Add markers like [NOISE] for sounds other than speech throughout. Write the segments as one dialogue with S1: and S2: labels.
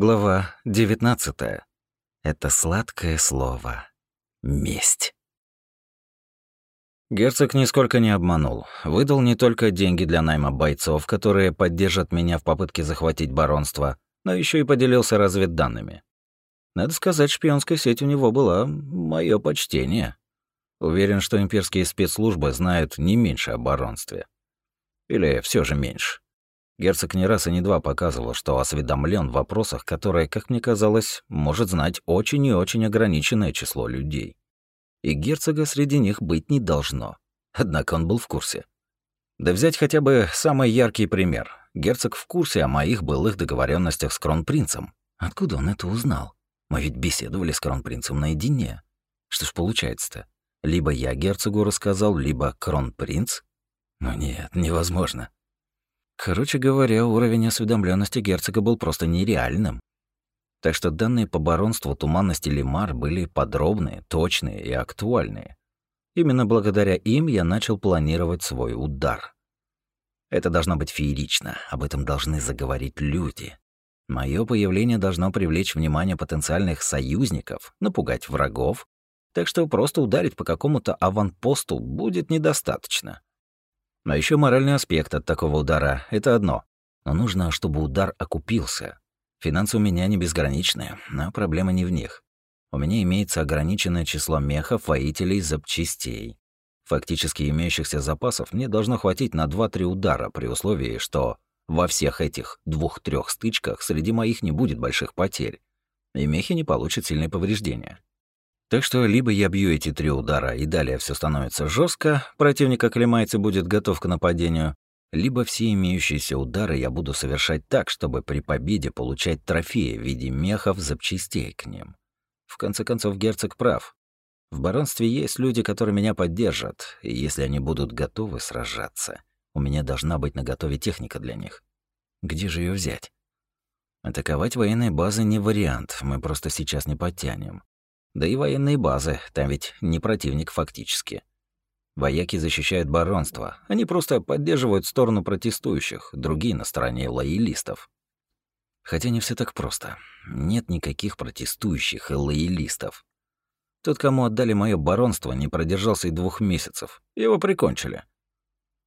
S1: Глава 19. Это сладкое слово. Месть. Герцог нисколько не обманул. Выдал не только деньги для найма бойцов, которые поддержат меня в попытке захватить баронство, но еще и поделился разведданными. Надо сказать, шпионская сеть у него была мое почтение. Уверен, что имперские спецслужбы знают не меньше о баронстве. Или все же меньше. Герцог не раз и не два показывал, что осведомлен в вопросах, которые, как мне казалось, может знать очень и очень ограниченное число людей. И герцога среди них быть не должно. Однако он был в курсе. Да взять хотя бы самый яркий пример. Герцог в курсе о моих былых договоренностях с кронпринцем. Откуда он это узнал? Мы ведь беседовали с кронпринцем наедине. Что ж получается-то? Либо я герцогу рассказал, либо кронпринц? Ну нет, невозможно. Короче говоря, уровень осведомленности герцога был просто нереальным. Так что данные по баронству туманности Лимар были подробные, точные и актуальные. Именно благодаря им я начал планировать свой удар. Это должно быть феерично, об этом должны заговорить люди. Мое появление должно привлечь внимание потенциальных союзников, напугать врагов, так что просто ударить по какому-то аванпосту будет недостаточно. Но еще моральный аспект от такого удара — это одно. Но нужно, чтобы удар окупился. Финансы у меня не безграничные, но проблема не в них. У меня имеется ограниченное число мехов, воителей, запчастей. Фактически имеющихся запасов мне должно хватить на 2-3 удара при условии, что во всех этих двух-трех стычках среди моих не будет больших потерь, и мехи не получат сильные повреждения. Так что либо я бью эти три удара, и далее все становится жестко, противник оклемается будет готов к нападению, либо все имеющиеся удары я буду совершать так, чтобы при победе получать трофеи в виде мехов, запчастей к ним. В конце концов, герцог прав. В баронстве есть люди, которые меня поддержат, и если они будут готовы сражаться, у меня должна быть наготове техника для них. Где же ее взять? Атаковать военные базы не вариант, мы просто сейчас не подтянем. Да и военные базы, там ведь не противник фактически. Вояки защищают баронство, они просто поддерживают сторону протестующих, другие на стороне лоялистов. Хотя не все так просто. Нет никаких протестующих и лоялистов. Тот, кому отдали мое баронство, не продержался и двух месяцев. Его прикончили.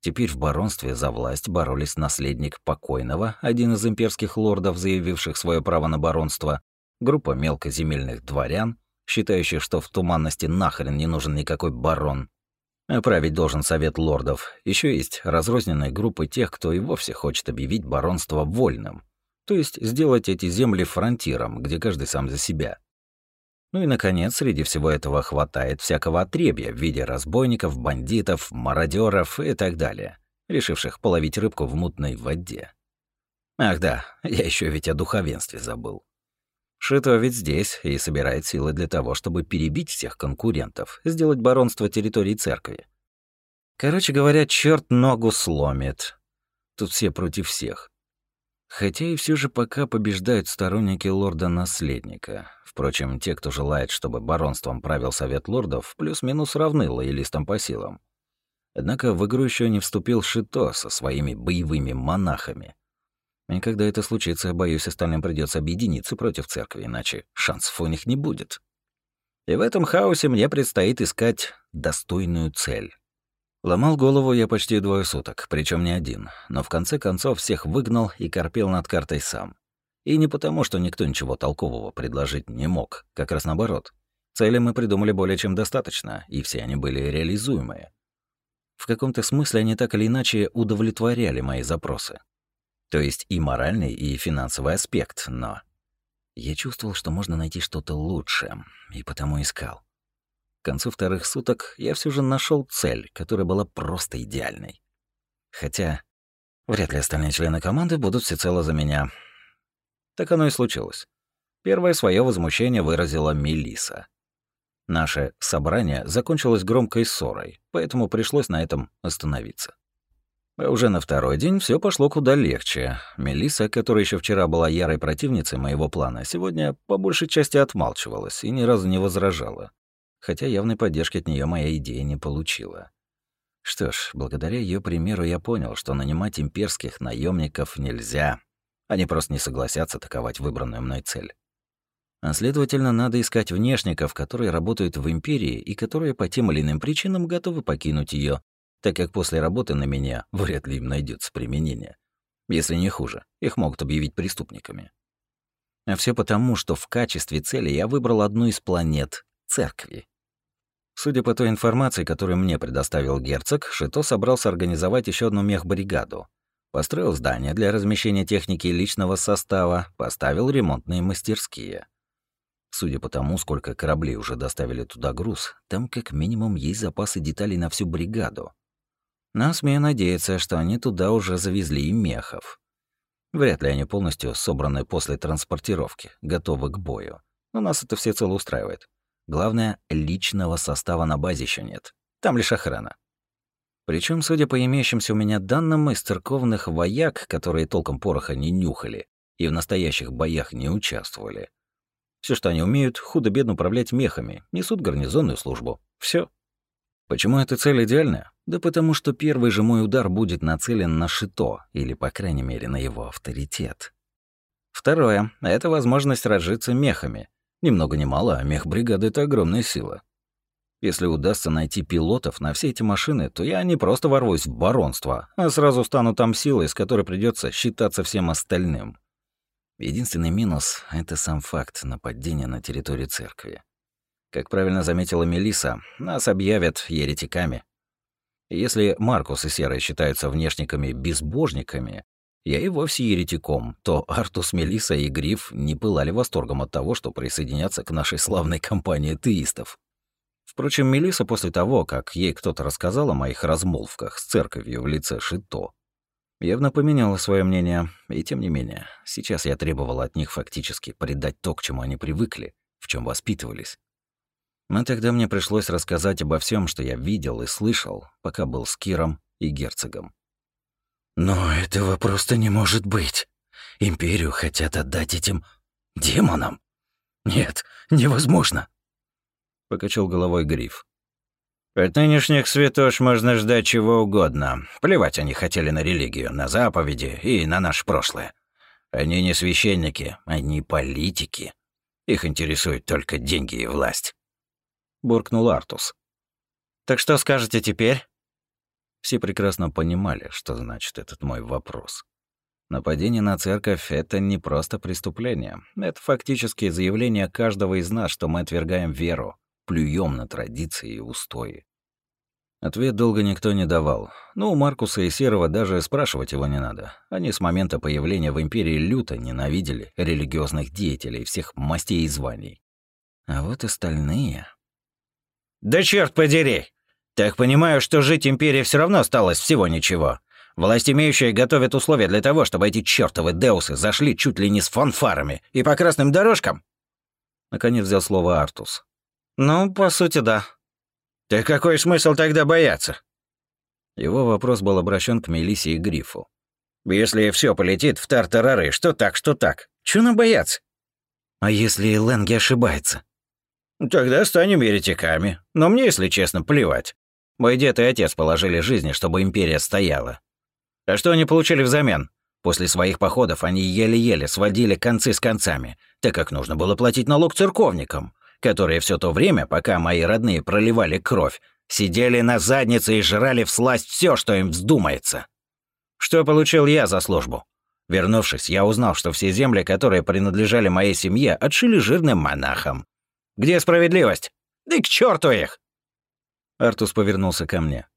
S1: Теперь в баронстве за власть боролись наследник покойного, один из имперских лордов, заявивших свое право на баронство, группа мелкоземельных дворян, считающих, что в туманности нахрен не нужен никакой барон. Править должен совет лордов. Еще есть разрозненные группы тех, кто и вовсе хочет объявить баронство вольным. То есть сделать эти земли фронтиром, где каждый сам за себя. Ну и, наконец, среди всего этого хватает всякого отребья в виде разбойников, бандитов, мародеров и так далее, решивших половить рыбку в мутной воде. Ах да, я еще ведь о духовенстве забыл. Шито ведь здесь и собирает силы для того, чтобы перебить всех конкурентов, сделать баронство территории церкви. Короче говоря, черт ногу сломит. Тут все против всех. Хотя и все же пока побеждают сторонники лорда-наследника. Впрочем, те, кто желает, чтобы баронством правил совет лордов, плюс-минус равны лоялистам по силам. Однако в игру еще не вступил Шито со своими боевыми монахами. И когда это случится, боюсь, остальным придется объединиться против церкви, иначе шансов у них не будет. И в этом хаосе мне предстоит искать достойную цель. Ломал голову я почти двое суток, причем не один, но в конце концов всех выгнал и корпел над картой сам. И не потому, что никто ничего толкового предложить не мог, как раз наоборот. Цели мы придумали более чем достаточно, и все они были реализуемые. В каком-то смысле они так или иначе удовлетворяли мои запросы. То есть и моральный, и финансовый аспект, но... Я чувствовал, что можно найти что-то лучшее, и потому искал. К концу вторых суток я все же нашел цель, которая была просто идеальной. Хотя вряд ли остальные члены команды будут всецело за меня. Так оно и случилось. Первое свое возмущение выразила Мелиса. Наше собрание закончилось громкой ссорой, поэтому пришлось на этом остановиться. Уже на второй день все пошло куда легче. Мелиса, которая еще вчера была ярой противницей моего плана, сегодня по большей части отмалчивалась и ни разу не возражала. Хотя явной поддержки от нее моя идея не получила. Что ж, благодаря ее примеру я понял, что нанимать имперских наемников нельзя. Они просто не согласятся атаковать выбранную мной цель. А следовательно, надо искать внешников, которые работают в Империи и которые по тем или иным причинам готовы покинуть ее, так как после работы на меня вряд ли им найдется применение. Если не хуже, их могут объявить преступниками. А все потому, что в качестве цели я выбрал одну из планет — церкви. Судя по той информации, которую мне предоставил герцог, Шито собрался организовать еще одну мехбригаду. Построил здание для размещения техники и личного состава, поставил ремонтные мастерские. Судя по тому, сколько кораблей уже доставили туда груз, там как минимум есть запасы деталей на всю бригаду. Но смею надеяться, что они туда уже завезли и мехов. Вряд ли они полностью собраны после транспортировки, готовы к бою. Но нас это всецело устраивает. Главное, личного состава на базе еще нет. Там лишь охрана. Причем, судя по имеющимся у меня данным, из церковных вояк, которые толком пороха не нюхали и в настоящих боях не участвовали, все, что они умеют, худо-бедно управлять мехами, несут гарнизонную службу. Все. Почему эта цель идеальна? Да потому что первый же мой удар будет нацелен на Шито, или, по крайней мере, на его авторитет. Второе — это возможность разжиться мехами. Ни много ни мало, а мех-бригада — это огромная сила. Если удастся найти пилотов на все эти машины, то я не просто ворвусь в баронство, а сразу стану там силой, с которой придется считаться всем остальным. Единственный минус — это сам факт нападения на территории церкви. Как правильно заметила Мелиса, нас объявят еретиками. если Маркус и Серый считаются внешниками-безбожниками, я и вовсе еретиком, то Артус, Мелиса и Гриф не пылали восторгом от того, что присоединятся к нашей славной компании теистов. Впрочем, Мелиса после того, как ей кто-то рассказал о моих размолвках с церковью в лице Шито, явно поменяла свое мнение, и тем не менее, сейчас я требовал от них фактически предать то, к чему они привыкли, в чем воспитывались. Но тогда мне пришлось рассказать обо всем, что я видел и слышал, пока был с Киром и герцогом.
S2: «Но этого просто не может быть. Империю хотят отдать этим демонам. Нет, невозможно!»
S1: Покачал головой Гриф.
S3: От нынешних святош можно ждать чего угодно. Плевать они хотели на религию, на заповеди и на наше прошлое. Они не священники, они политики. Их интересуют только деньги и власть.
S1: Буркнул Артус.
S3: «Так что скажете теперь?»
S1: Все прекрасно понимали, что значит этот мой вопрос. Нападение на церковь — это не просто преступление. Это фактически заявление каждого из нас, что мы отвергаем веру, плюем на традиции и устои. Ответ долго никто не давал. Ну, у Маркуса и Серого даже спрашивать его не надо. Они с момента появления в Империи люто ненавидели религиозных деятелей всех мастей и званий. А вот остальные...
S3: «Да черт подери! Так понимаю, что жить Империи все равно осталось всего ничего. Власть имеющие готовят условия для того, чтобы эти чертовы Деусы зашли чуть ли не с фанфарами и по красным дорожкам?»
S1: Наконец взял слово Артус.
S3: «Ну, по сути, да», «Так какой смысл тогда бояться?»
S1: Его вопрос был обращен к Мелисе и Грифу.
S3: «Если все полетит в тартарары, что так, что так, чего нам бояться?»
S2: «А если Ленги ошибается?»
S3: «Тогда станем еретиками. Но мне, если честно, плевать. Мой дед и отец положили жизни, чтобы империя стояла. А что они получили взамен? После своих походов они еле-еле сводили концы с концами, так как нужно было платить налог церковникам которые все то время, пока мои родные проливали кровь, сидели на заднице и жрали в сласть все, что им вздумается. Что получил я за службу? Вернувшись, я узнал, что все земли, которые принадлежали моей семье, отшили жирным монахам. Где справедливость? Да и к черту их!
S1: Артус повернулся ко мне.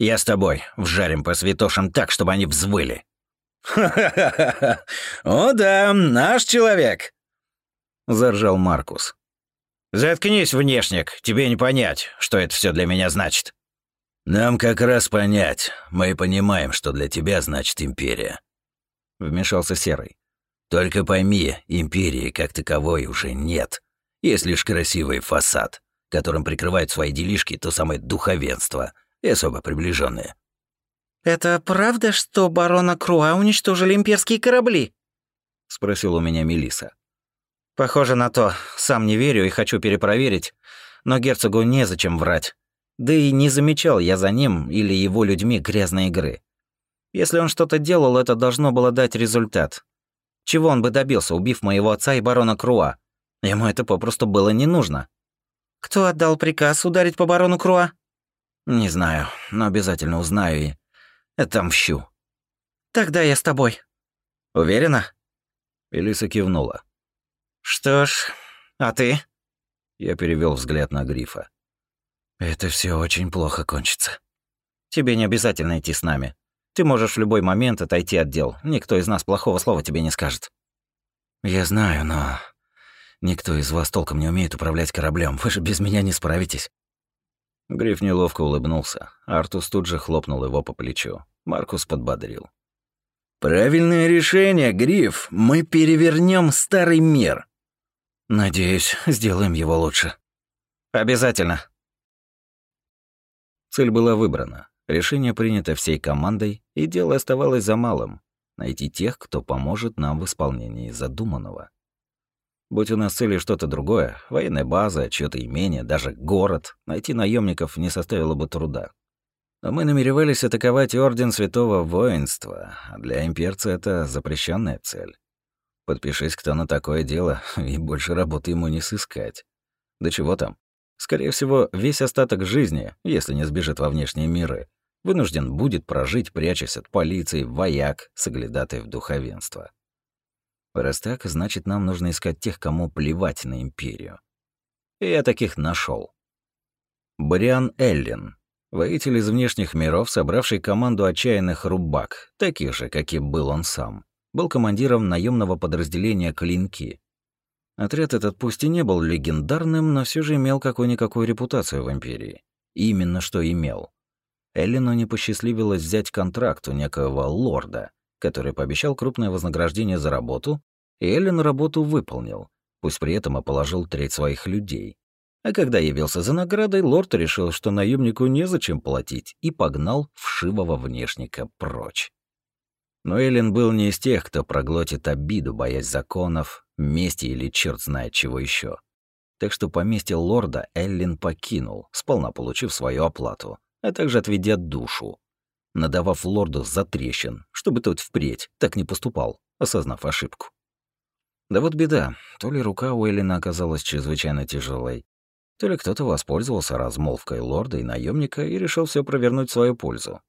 S3: Я с тобой. Вжарим по святошам так, чтобы они взвыли. «Ха-ха-ха! О да, наш человек!» Заржал Маркус. «Заткнись, внешник, тебе не понять, что это все для меня значит».
S2: «Нам как раз понять. Мы понимаем, что для тебя значит империя», — вмешался Серый. «Только пойми, империи как таковой уже нет. Есть лишь красивый фасад, которым прикрывают свои делишки то самое духовенство и особо приближенные.
S4: «Это правда, что барона Круа уничтожили имперские корабли?»
S1: — спросил у меня Мелиса.
S3: Похоже на то. Сам не верю и хочу перепроверить. Но герцогу незачем врать. Да и не замечал я за ним или его людьми грязной игры. Если он что-то делал, это должно было дать результат. Чего он бы добился, убив моего отца и барона Круа? Ему это попросту было не нужно.
S4: Кто отдал приказ ударить по барону Круа?
S3: Не знаю, но обязательно узнаю и отомщу.
S4: Тогда я с тобой.
S3: Уверена?
S1: Элиса кивнула.
S3: Что ж, а ты?
S1: Я перевел взгляд на Грифа.
S3: Это все очень плохо кончится. Тебе не обязательно идти с нами. Ты можешь в любой момент отойти от дел. Никто из нас плохого слова тебе не скажет.
S1: Я знаю, но никто из вас толком не умеет управлять кораблем. Вы же без меня не справитесь. Гриф неловко улыбнулся. Артус тут же хлопнул его по плечу. Маркус подбодрил.
S2: «Правильное решение, Гриф. Мы перевернем старый мир».
S1: «Надеюсь, сделаем его лучше».
S3: «Обязательно»,
S1: Цель была выбрана, решение принято всей командой, и дело оставалось за малым — найти тех, кто поможет нам в исполнении задуманного. Будь у нас цели что-то другое, военная база, чьё-то имение, даже город, найти наемников не составило бы труда. Но мы намеревались атаковать Орден Святого Воинства, а для имперца это запрещенная цель. Подпишись кто на такое дело, [LAUGHS] и больше работы ему не сыскать. Да чего там, Скорее всего, весь остаток жизни, если не сбежит во внешние миры, вынужден будет прожить, прячась от полиции, вояк, соглядатаев духовенства. Раз так, значит, нам нужно искать тех, кому плевать на империю. Я таких нашел. Бриан Эллен, воитель из внешних миров, собравший команду отчаянных рубак, таких же, каким был он сам, был командиром наемного подразделения «Клинки», Отряд этот пусть и не был легендарным, но все же имел какую-никакую репутацию в Империи. И именно что имел. Эллину не посчастливилось взять контракт у некоего лорда, который пообещал крупное вознаграждение за работу, Эллен работу выполнил, пусть при этом и положил треть своих людей. А когда явился за наградой, лорд решил, что наемнику незачем платить, и погнал вшивого внешника прочь. Но Эллен был не из тех, кто проглотит обиду, боясь законов, мести или черт знает чего еще. Так что поместье лорда Эллин покинул, сполна получив свою оплату, а также отведя душу, надавав лорду за трещин, чтобы тот впредь так не поступал, осознав ошибку. Да вот беда, то ли рука у Эллина оказалась чрезвычайно тяжелой, то ли кто-то воспользовался размолвкой лорда и наемника и решил все провернуть в свою пользу.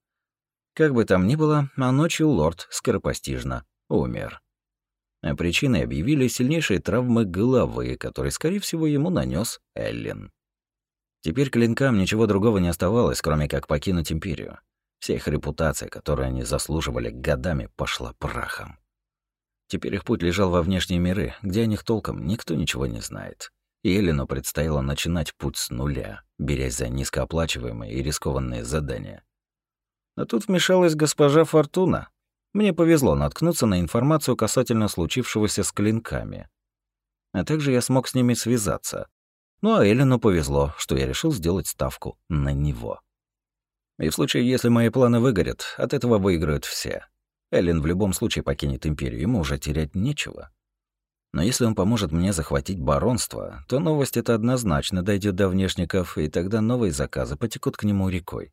S1: Как бы там ни было, а ночью лорд скоропостижно умер. А причиной объявили сильнейшие травмы головы, которые, скорее всего, ему нанес Эллен. Теперь клинкам ничего другого не оставалось, кроме как покинуть Империю. Вся их репутация, которую они заслуживали годами, пошла прахом. Теперь их путь лежал во внешние миры, где о них толком никто ничего не знает. И Эллену предстояло начинать путь с нуля, берясь за низкооплачиваемые и рискованные задания. Но тут вмешалась госпожа Фортуна, мне повезло наткнуться на информацию касательно случившегося с клинками. А также я смог с ними связаться. Ну а Эллену повезло, что я решил сделать ставку на него. И в случае, если мои планы выгорят, от этого выиграют все. Эллен в любом случае покинет Империю, ему уже терять нечего. Но если он поможет мне захватить баронство, то новость эта однозначно дойдет до внешников, и тогда новые заказы потекут к нему рекой.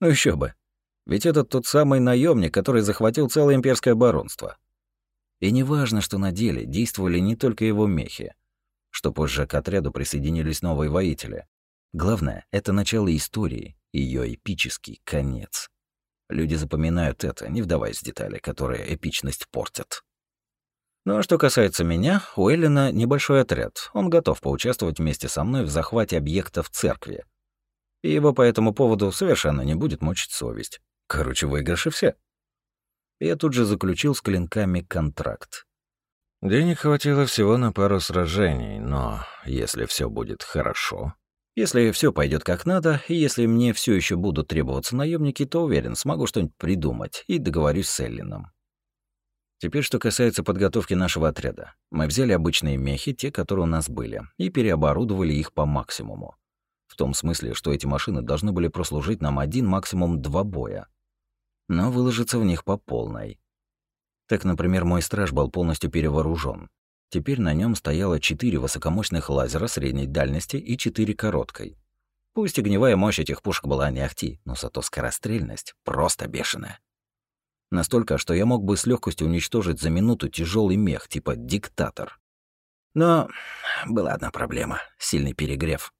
S1: Ну еще бы. Ведь это тот самый наемник, который захватил целое имперское баронство. И неважно, что на деле действовали не только его мехи, что позже к отряду присоединились новые воители. Главное — это начало истории, ее эпический конец. Люди запоминают это, не вдаваясь в детали, которые эпичность портят. Ну а что касается меня, у Эллина небольшой отряд. Он готов поучаствовать вместе со мной в захвате объекта в церкви. И его по этому поводу совершенно не будет мучить совесть. Короче, выигрыши все. Я тут же заключил с клинками контракт. Денег хватило всего на пару сражений, но если все будет хорошо, если все пойдет как надо, и если мне все еще будут требоваться наемники, то уверен, смогу что-нибудь придумать и договорюсь с Эллином. Теперь, что касается подготовки нашего отряда. Мы взяли обычные мехи, те, которые у нас были, и переоборудовали их по максимуму. В том смысле, что эти машины должны были прослужить нам один, максимум два боя но выложиться в них по полной. Так, например, мой страж был полностью перевооружен. Теперь на нем стояло четыре высокомощных лазера средней дальности и четыре короткой. Пусть огневая мощь этих пушек была не ахти, но зато скорострельность просто бешеная. Настолько, что я мог бы с легкостью уничтожить за минуту тяжелый мех, типа диктатор. Но была одна проблема — сильный перегрев.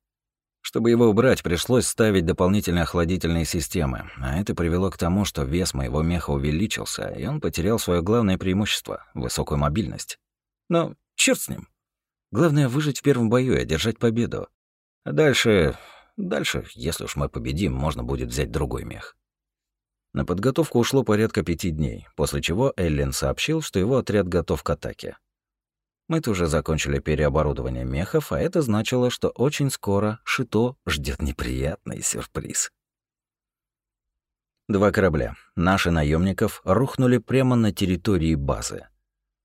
S1: Чтобы его убрать, пришлось ставить дополнительные охладительные системы, а это привело к тому, что вес моего меха увеличился, и он потерял свое главное преимущество — высокую мобильность. Но черт с ним. Главное — выжить в первом бою и одержать победу. А дальше... Дальше, если уж мы победим, можно будет взять другой мех. На подготовку ушло порядка пяти дней, после чего Эллен сообщил, что его отряд готов к атаке. Мы тоже закончили переоборудование мехов, а это значило, что очень скоро Шито ждет неприятный сюрприз. Два корабля, наши наемников, рухнули прямо на территории базы.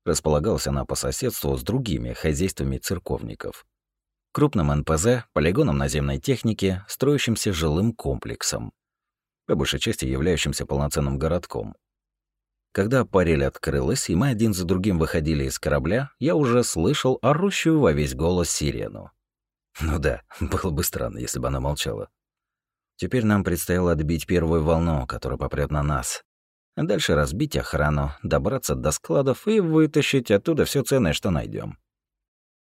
S1: Располагалась она по соседству с другими хозяйствами церковников. Крупным НПЗ, полигоном наземной техники, строящимся жилым комплексом, по большей части являющимся полноценным городком. Когда парель открылась, и мы один за другим выходили из корабля, я уже слышал орущую во весь голос сирену. Ну да, [LAUGHS] было бы странно, если бы она молчала. Теперь нам предстояло отбить первую волну, которая попрет на нас. А дальше разбить охрану, добраться до складов и вытащить оттуда все ценное, что найдем.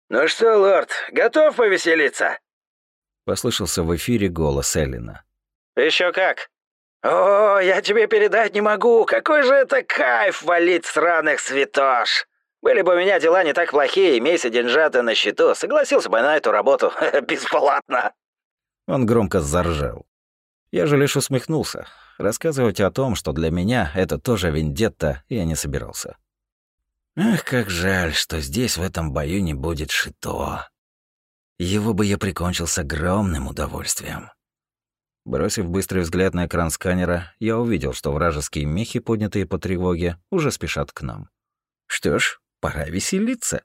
S3: «Ну что, лорд, готов повеселиться?»
S1: Послышался в эфире голос Эллина.
S3: Еще как!» «О, я тебе передать не могу! Какой же это кайф валить сраных святош! Были бы у меня дела не так плохие, имейся деньжата на счету, согласился бы на эту работу [LAUGHS] бесплатно!»
S1: Он громко заржал. Я же лишь усмехнулся. Рассказывать о том, что для меня это тоже вендетта, я не собирался. Эх, как жаль, что здесь в этом бою не будет Шито. Его бы я прикончил с огромным удовольствием. Бросив быстрый взгляд на экран сканера, я увидел, что вражеские мехи, поднятые по тревоге, уже спешат к нам. Что ж, пора веселиться.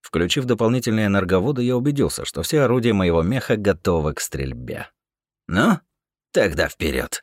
S1: Включив дополнительные энерговоды, я убедился, что все орудия моего меха готовы к стрельбе. Ну, тогда вперед.